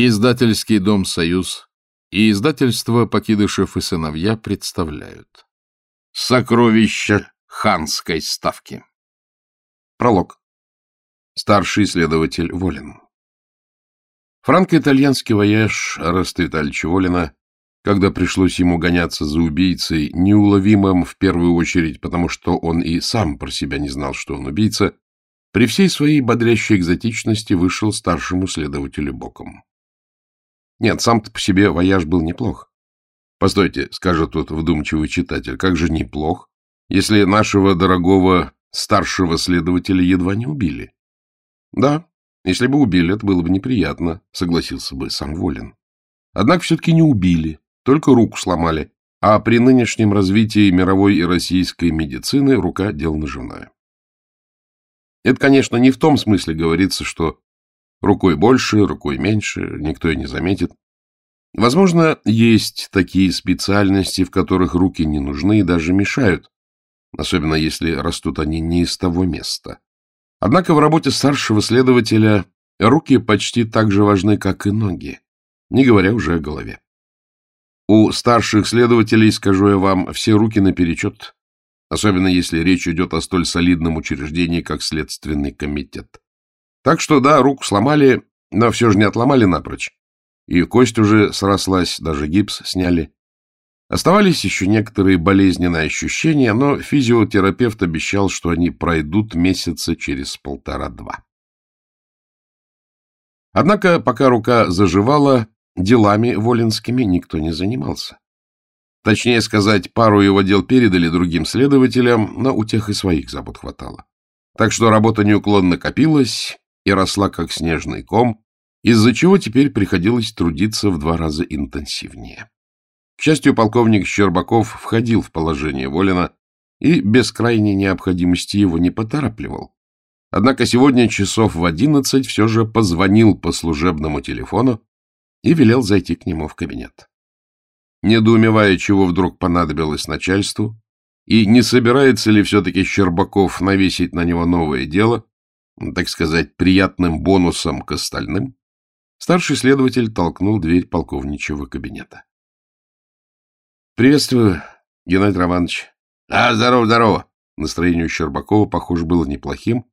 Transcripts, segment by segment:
Издательский дом «Союз» и издательство «Покидышев и сыновья» представляют. Сокровища ханской ставки. Пролог. Старший следователь Волин. Франко-итальянский вояж Ореста Витальевича Волина, когда пришлось ему гоняться за убийцей, неуловимым в первую очередь, потому что он и сам про себя не знал, что он убийца, при всей своей бодрящей экзотичности вышел старшему следователю боком. Нет, сам-то по себе вояж был неплох. Постойте, скажет тут вдумчивый читатель, как же неплох, если нашего дорогого старшего следователя едва не убили? Да, если бы убили, это было бы неприятно, согласился бы сам Волин. Однако все-таки не убили, только руку сломали, а при нынешнем развитии мировой и российской медицины рука — дело наживное. Это, конечно, не в том смысле говорится, что Рукой больше, рукой меньше, никто и не заметит. Возможно, есть такие специальности, в которых руки не нужны и даже мешают, особенно если растут они не из того места. Однако в работе старшего следователя руки почти так же важны, как и ноги, не говоря уже о голове. У старших следователей, скажу я вам, все руки наперечет, особенно если речь идет о столь солидном учреждении, как Следственный комитет. Так что, да, руку сломали, но все же не отломали напрочь. И кость уже срослась, даже гипс сняли. Оставались еще некоторые болезненные ощущения, но физиотерапевт обещал, что они пройдут месяца через полтора-два. Однако, пока рука заживала, делами волинскими никто не занимался. Точнее сказать, пару его дел передали другим следователям, но у тех и своих забот хватало. Так что работа неуклонно копилась, и росла как снежный ком, из-за чего теперь приходилось трудиться в два раза интенсивнее. К счастью, полковник Щербаков входил в положение Волина и без крайней необходимости его не поторапливал. Однако сегодня часов в одиннадцать все же позвонил по служебному телефону и велел зайти к нему в кабинет. Недоумевая, чего вдруг понадобилось начальству, и не собирается ли все-таки Щербаков навесить на него новое дело, так сказать, приятным бонусом к остальным, старший следователь толкнул дверь полковничьего кабинета. — Приветствую, Геннадий Романович. — А, здорово, здорово. Настроение у Щербакова, похоже, было неплохим,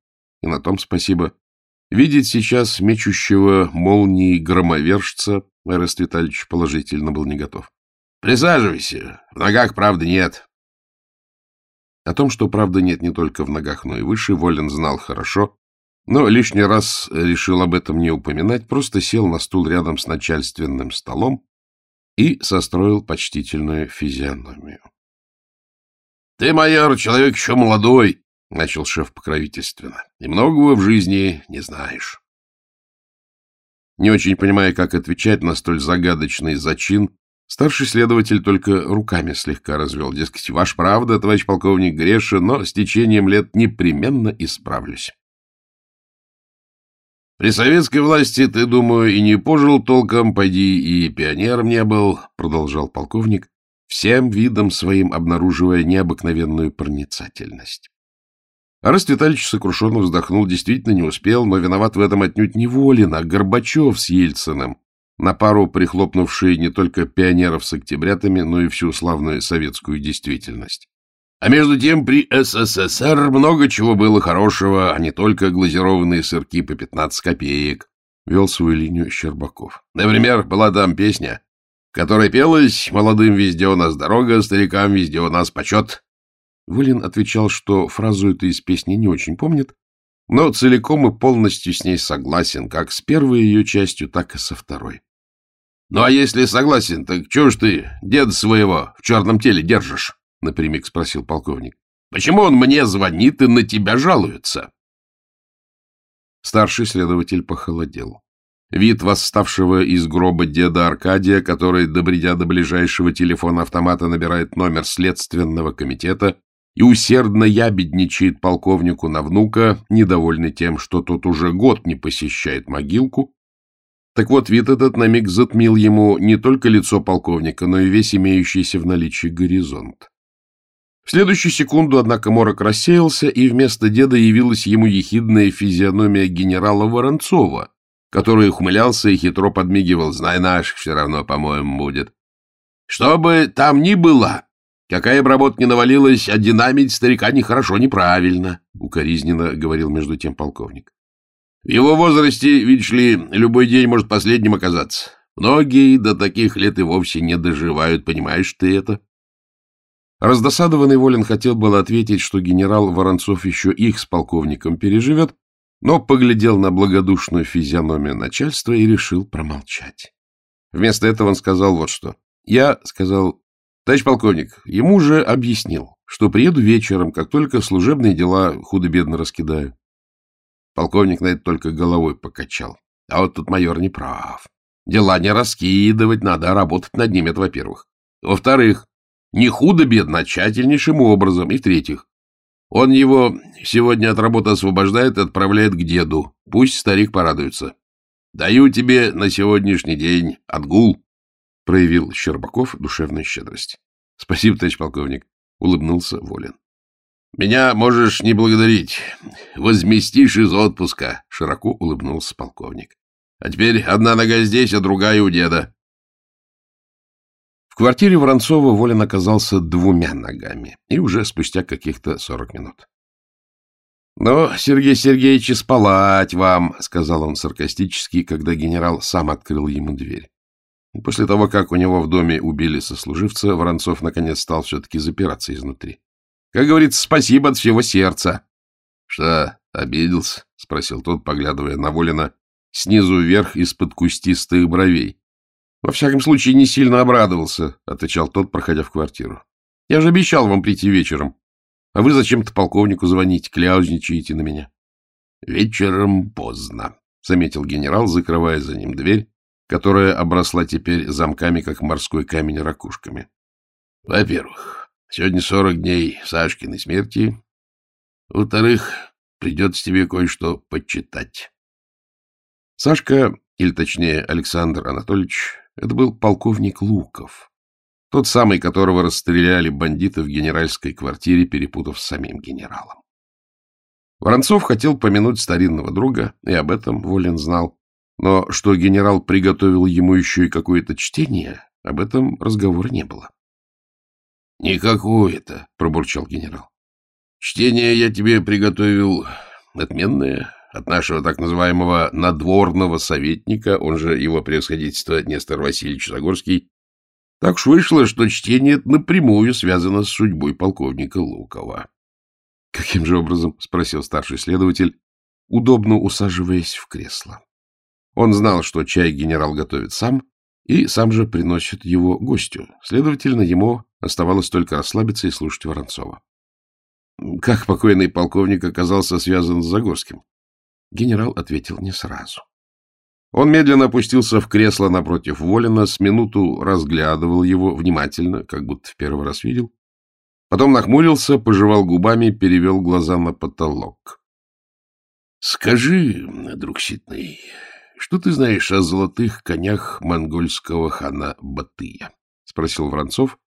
и на том спасибо. Видеть сейчас мечущего молнии громовержца Эрест Витальевич положительно был не готов. — Присаживайся. В ногах правды нет. О том, что правды нет не только в ногах, но и выше, Волин знал хорошо, но лишний раз решил об этом не упоминать, просто сел на стул рядом с начальственным столом и состроил почтительную физиономию. — Ты, майор, человек еще молодой, — начал шеф покровительственно, — и многого в жизни не знаешь. Не очень понимая, как отвечать на столь загадочный зачин, старший следователь только руками слегка развел. Дескать, ваш правда, товарищ полковник, грешен, но с течением лет непременно исправлюсь. При советской власти ты, думаю, и не пожил толком, пойди и пионером не был, — продолжал полковник, всем видом своим обнаруживая необыкновенную проницательность. Арест Витальевич сокрушенно вздохнул, действительно не успел, но виноват в этом отнюдь не Волин, а Горбачев с Ельциным, на пару прихлопнувшие не только пионеров с октябрятами, но и всю славную советскую действительность. А между тем при СССР много чего было хорошего, а не только глазированные сырки по 15 копеек, — вел свою линию Щербаков. Например, была там песня, в которой пелась «Молодым везде у нас дорога, старикам везде у нас почет». Вылин отвечал, что фразу эту из песни не очень помнит, но целиком и полностью с ней согласен, как с первой ее частью, так и со второй. — Ну а если согласен, так чего ж ты деда своего в черном теле держишь? — напрямик спросил полковник. — Почему он мне звонит и на тебя жалуется? Старший следователь похолодел. Вид восставшего из гроба деда Аркадия, который, добредя до ближайшего телефона автомата, набирает номер следственного комитета и усердно ябедничает полковнику на внука, недовольный тем, что тот уже год не посещает могилку. Так вот, вид этот на миг затмил ему не только лицо полковника, но и весь имеющийся в наличии горизонт. В следующую секунду, однако, морок рассеялся, и вместо деда явилась ему ехидная физиономия генерала Воронцова, который ухмылялся и хитро подмигивал, знай наших, все равно, по-моему, будет. Что бы там ни было, какая бы работа ни навалилась, а динамить старика нехорошо, неправильно, — укоризненно говорил между тем полковник. В его возрасте, видишь ли, любой день может последним оказаться. Многие до таких лет и вовсе не доживают, понимаешь ты это? Раздосадованный Волин хотел было ответить, что генерал Воронцов еще их с полковником переживет, но поглядел на благодушную физиономию начальства и решил промолчать. Вместо этого он сказал вот что. Я сказал, товарищ полковник, ему же объяснил, что приеду вечером, как только служебные дела худо-бедно раскидаю. Полковник на это только головой покачал. А вот тут майор не прав. Дела не раскидывать надо, а работать над ними, это во-первых. Во-вторых, не худо-бедно, а тщательнейшим образом. И в-третьих, он его сегодня от работы освобождает и отправляет к деду. Пусть старик порадуется. Даю тебе на сегодняшний день отгул, — проявил Щербаков душевную щедрость. — Спасибо, товарищ полковник, — улыбнулся Волин. Меня можешь не благодарить. Возместишь из отпуска, — широко улыбнулся полковник. А теперь одна нога здесь, а другая у деда. Квартире Воронцова Волин оказался двумя ногами, и уже спустя каких-то сорок минут. — Ну, Сергей Сергеевич, спалать вам, — сказал он саркастически, когда генерал сам открыл ему дверь. После того, как у него в доме убили сослуживца, Воронцов наконец стал все-таки запираться изнутри. Как говорится, спасибо от всего сердца. — Что, обиделся? — спросил тот, поглядывая на Волина снизу вверх из-под кустистых бровей. — Во всяком случае, не сильно обрадовался, — отвечал тот, проходя в квартиру. — Я же обещал вам прийти вечером. А вы зачем-то полковнику звоните, кляузничаете на меня. — Вечером поздно, — заметил генерал, закрывая за ним дверь, которая обросла теперь замками, как морской камень ракушками. — Во-первых, Сегодня сорок дней Сашкиной смерти. Во-вторых, придется тебе кое-что почитать. Сашка, или точнее Александр Анатольевич, это был полковник Луков, тот самый, которого расстреляли бандиты в генеральской квартире, перепутав с самим генералом. Воронцов хотел помянуть старинного друга, и об этом Волин знал, но что генерал приготовил ему еще и какое-то чтение, об этом разговора не было. — Никакое-то, — пробурчал генерал. — Чтение я тебе приготовил отменное, от нашего так называемого надворного советника, он же его превосходительство Нестор Васильевич Загорский. Так уж вышло, что чтение напрямую связано с судьбой полковника Лукова. — Каким же образом? — спросил старший следователь, удобно усаживаясь в кресло. Он знал, что чай генерал готовит сам, и сам же приносит его гостю. Следовательно, ему Оставалось только расслабиться и слушать Воронцова. Как покойный полковник оказался связан с Загорским? Генерал ответил не сразу. Он медленно опустился в кресло напротив Волина, с минуту разглядывал его внимательно, как будто в первый раз видел. Потом нахмурился, пожевал губами, перевел глаза на потолок. — Скажи, друг Ситный, что ты знаешь о золотых конях монгольского хана Батыя? — спросил Воронцов,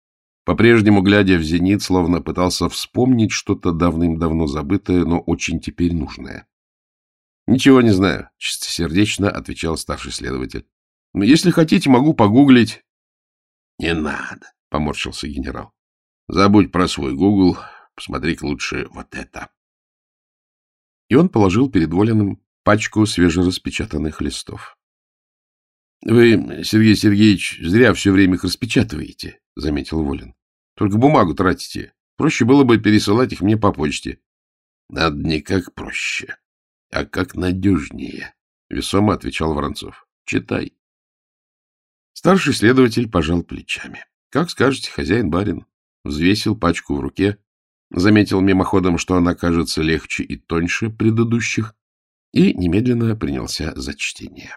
по-прежнему, глядя в зенит, словно пытался вспомнить что-то давным-давно забытое, но очень теперь нужное. — Ничего не знаю, — чистосердечно отвечал старший следователь. — Но если хотите, могу погуглить. — Не надо, — поморщился генерал. — Забудь про свой гугл, посмотри-ка лучше вот это. И он положил перед Волиным пачку свежераспечатанных листов. — Вы, Сергей Сергеевич, зря все время их распечатываете, — заметил Волин. Только бумагу тратите. Проще было бы пересылать их мне по почте. — Надо не как проще, а как надежнее, — весомо отвечал Воронцов. — Читай. Старший следователь пожал плечами. — Как скажете, хозяин-барин. Взвесил пачку в руке, заметил мимоходом, что она кажется легче и тоньше предыдущих, и немедленно принялся за чтение.